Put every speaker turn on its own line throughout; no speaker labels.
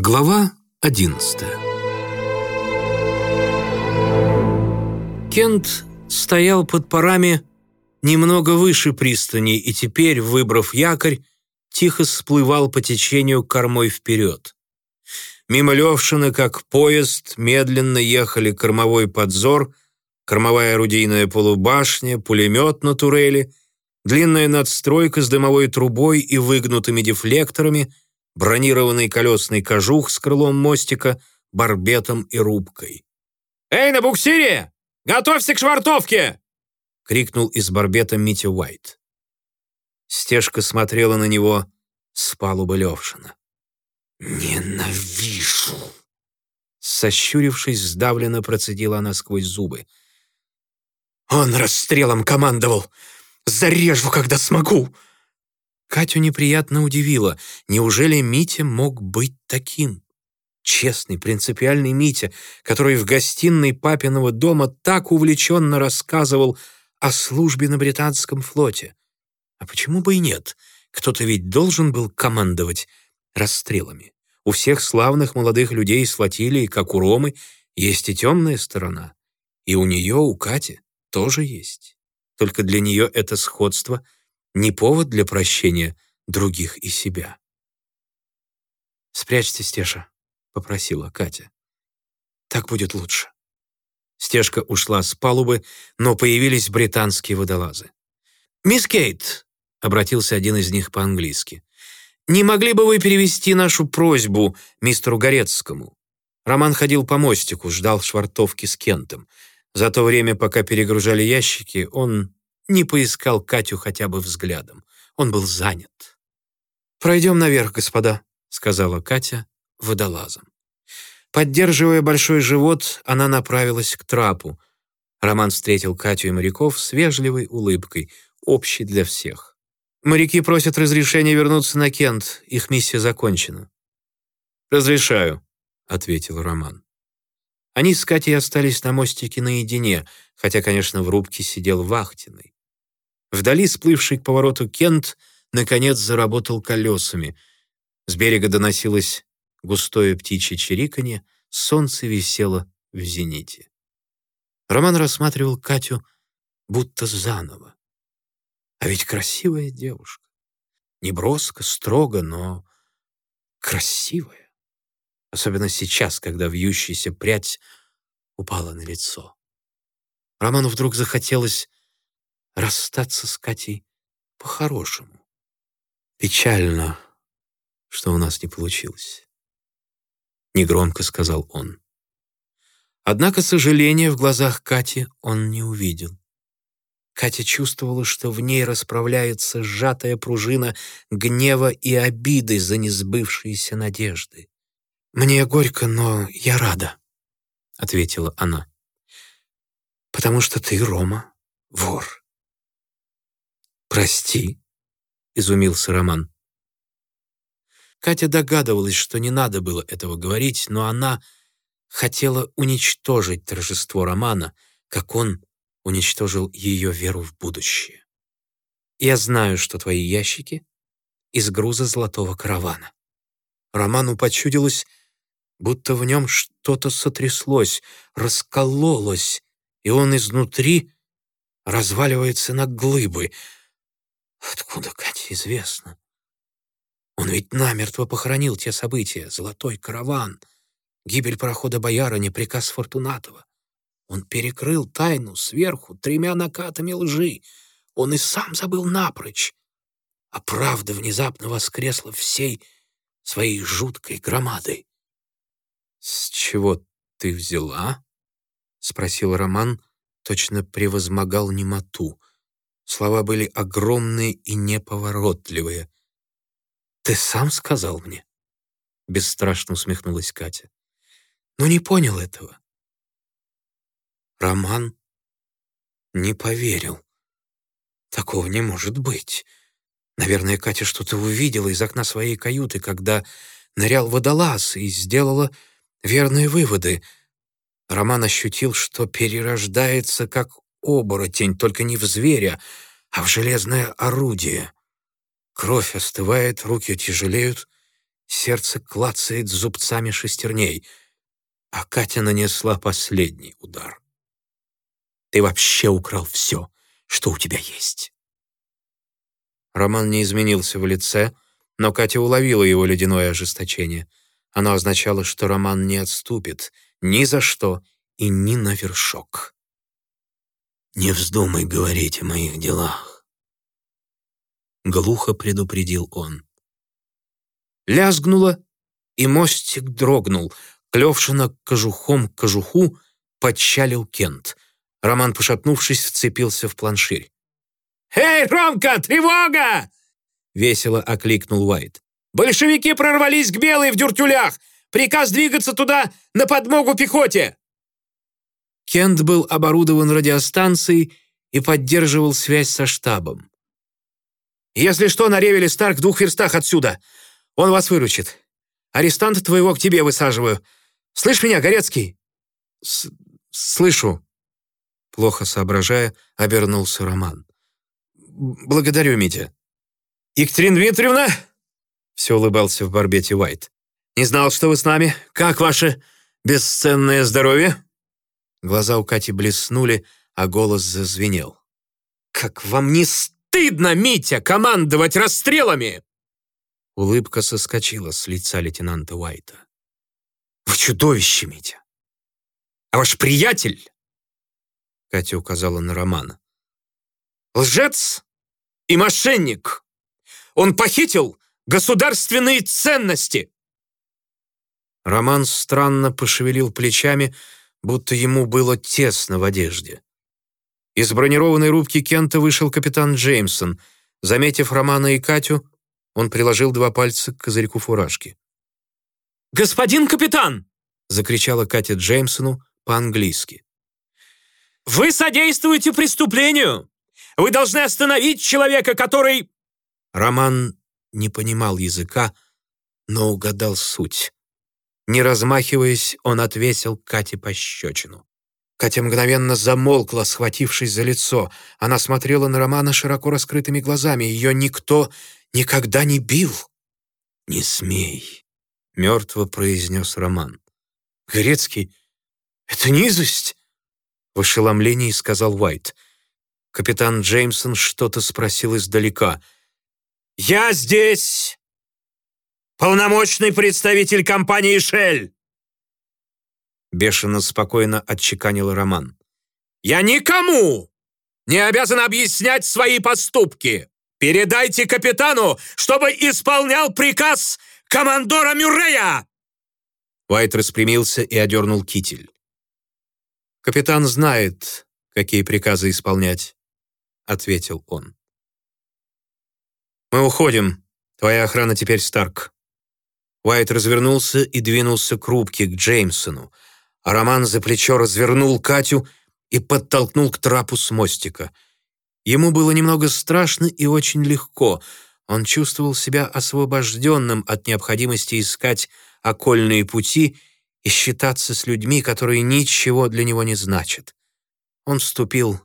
Глава 11 Кент стоял под парами немного выше пристани и теперь, выбрав якорь, тихо всплывал по течению кормой вперед. Мимо Левшина, как поезд, медленно ехали кормовой подзор, кормовая орудийная полубашня, пулемет на турели, длинная надстройка с дымовой трубой и выгнутыми дефлекторами — бронированный колесный кожух с крылом мостика, барбетом и рубкой.
«Эй, на буксире! Готовься к швартовке!»
— крикнул из барбета Митя Уайт. Стежка смотрела на него с палубы Левшина.
«Ненавижу!»
Сощурившись, сдавленно процедила она сквозь зубы.
«Он расстрелом командовал! Зарежу, когда смогу!»
Катю неприятно удивило. Неужели Митя мог быть таким? Честный, принципиальный Митя, который в гостиной папиного дома так увлеченно рассказывал о службе на британском флоте. А почему бы и нет? Кто-то ведь должен был командовать расстрелами. У всех славных молодых людей с флотилии, как у Ромы, есть и темная сторона. И у нее, у Кати, тоже есть. Только для нее это сходство — не повод для прощения других и себя. «Спрячьте, Стеша», — попросила Катя. «Так будет лучше». Стежка ушла с палубы, но появились британские водолазы. «Мисс Кейт», — обратился один из них по-английски, «не могли бы вы перевести нашу просьбу мистеру Горецкому?» Роман ходил по мостику, ждал швартовки с Кентом. За то время, пока перегружали ящики, он не поискал Катю хотя бы взглядом. Он был занят. «Пройдем наверх, господа», — сказала Катя водолазом. Поддерживая большой живот, она направилась к трапу. Роман встретил Катю и моряков с вежливой улыбкой, общей для всех. «Моряки просят разрешения вернуться на Кент. Их миссия закончена». «Разрешаю», — ответил Роман. Они с Катей остались на мостике наедине, хотя, конечно, в рубке сидел вахтенный. Вдали сплывший к повороту Кент наконец заработал колесами. С берега доносилось густое птичье чириканье, солнце висело в зените. Роман рассматривал Катю будто заново. А ведь красивая девушка. Не броско, строго, но красивая. Особенно сейчас, когда вьющаяся прядь упала на лицо. Роману вдруг захотелось расстаться с Катей по-хорошему. Печально, что у нас не получилось. Негромко сказал он. Однако сожаления в глазах Кати он не увидел. Катя чувствовала, что в ней расправляется сжатая пружина гнева и обиды за несбывшиеся надежды. «Мне горько, но я рада», — ответила она. «Потому что ты, Рома, вор. «Прости», — изумился Роман. Катя догадывалась, что не надо было этого говорить, но она хотела уничтожить торжество Романа, как он уничтожил ее веру в будущее. «Я знаю, что твои ящики из груза золотого каравана». Роману почудилось, будто в нем что-то сотряслось, раскололось, и он изнутри разваливается на глыбы — Откуда Кате известно? Он ведь намертво похоронил те события, золотой караван, гибель парохода Боярыня, приказ Фортунатова. Он перекрыл тайну сверху тремя накатами лжи. Он и сам забыл напрочь. А правда внезапно воскресла всей своей жуткой громадой. «С чего ты взяла?» — спросил Роман, точно превозмогал немоту. Слова были огромные и неповоротливые. «Ты сам сказал мне?» Бесстрашно усмехнулась Катя. «Но не понял этого». Роман не поверил. Такого не может быть. Наверное, Катя что-то увидела из окна своей каюты, когда нырял водолаз и сделала верные выводы. Роман ощутил, что перерождается как оборотень, только не в зверя, а в железное орудие. Кровь остывает, руки тяжелеют, Сердце клацает зубцами шестерней, а Катя нанесла последний удар. Ты вообще украл все, что у тебя есть. Роман не изменился в лице, но Катя уловила его ледяное ожесточение. Оно означало, что Роман не отступит ни за что и ни на вершок. «Не вздумай говорить о моих делах», — глухо предупредил он. Лязгнуло, и мостик дрогнул. Клевшина кожухом к кожуху подчалил Кент. Роман, пошатнувшись, вцепился в планширь.
«Эй, Ромка, тревога!» — весело окликнул Уайт. «Большевики прорвались к Белой в дюртюлях! Приказ двигаться туда на подмогу пехоте!»
Кент был оборудован радиостанцией и поддерживал связь со штабом.
«Если что, на ревеле Старк в двух верстах отсюда. Он вас выручит. Арестанта твоего к тебе высаживаю. Слышь меня, Горецкий?»
С «Слышу», — плохо соображая, обернулся Роман. «Благодарю, Митя».
«Екатерина Дмитриевна?» — все улыбался в барбете Уайт. «Не знал, что вы с нами. Как ваше бесценное здоровье?»
Глаза у Кати блеснули, а голос зазвенел.
«Как вам не стыдно, Митя, командовать расстрелами?»
Улыбка соскочила с лица лейтенанта Уайта.
«Вы чудовище, Митя! А ваш приятель?»
Катя указала на Романа.
«Лжец и мошенник! Он похитил государственные ценности!»
Роман странно пошевелил плечами, будто ему было тесно в одежде. Из бронированной рубки Кента вышел капитан Джеймсон. Заметив Романа и Катю, он приложил два пальца к козырьку фуражки.
«Господин капитан!» — закричала Катя Джеймсону по-английски. «Вы содействуете преступлению! Вы должны остановить человека, который...»
Роман не понимал языка, но угадал суть. Не размахиваясь, он отвесил Кате пощечину. Катя мгновенно замолкла, схватившись за лицо. Она смотрела на Романа широко раскрытыми глазами. Ее никто никогда не бил. «Не смей», — мертво произнес Роман.
«Горецкий, это низость!» В ошеломлении сказал Уайт.
Капитан Джеймсон что-то спросил издалека.
«Я здесь! Полномочный представитель компании «Шель»!»
Бешено спокойно отчеканил Роман.
«Я никому не обязан объяснять свои поступки!» Передайте капитану, чтобы исполнял приказ командора Мюррея!»
Уайт распрямился и одернул китель. «Капитан знает, какие приказы исполнять», — ответил он. «Мы уходим. Твоя охрана теперь Старк». Уайт развернулся и двинулся к рубке, к Джеймсону, а Роман за плечо развернул Катю и подтолкнул к трапу с мостика — Ему было немного страшно и очень легко. Он чувствовал себя освобожденным от необходимости искать окольные пути и считаться с людьми, которые ничего для него не значат. Он вступил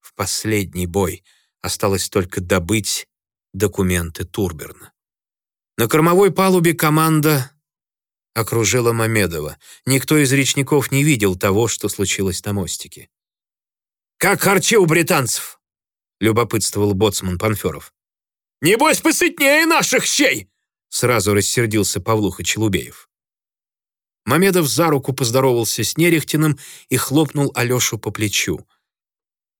в последний бой. Осталось только добыть документы Турберна. На кормовой палубе команда окружила Мамедова. Никто из речников не видел того, что случилось на мостике.
«Как харчи у британцев?»
любопытствовал боцман Панферов.
«Небось, посытнее наших щей!»
Сразу рассердился Павлуха Челубеев. Мамедов за руку поздоровался с Нерехтиным и хлопнул Алешу по плечу.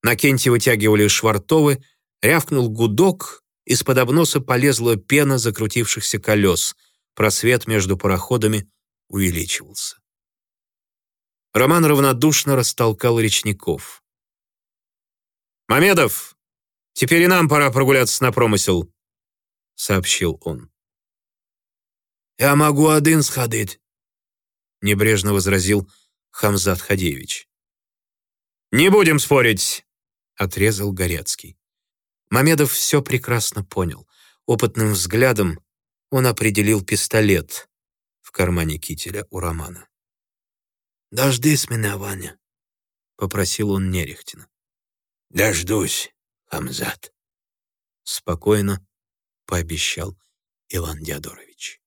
На кенте вытягивали швартовы, рявкнул гудок, из-под обноса полезла пена закрутившихся колес, просвет между пароходами увеличивался. Роман равнодушно растолкал речников. «Мамедов, Теперь и нам пора прогуляться на промысел», — сообщил он.
«Я могу один сходить», —
небрежно возразил Хамзат Хадеевич.
«Не будем спорить», —
отрезал Горецкий. Мамедов все прекрасно понял. Опытным взглядом он определил пистолет в кармане кителя у Романа.
«Дождись меня, Ваня», —
попросил он Нерехтина.
«Дождусь». Амзат.
Спокойно пообещал Иван Диадорович.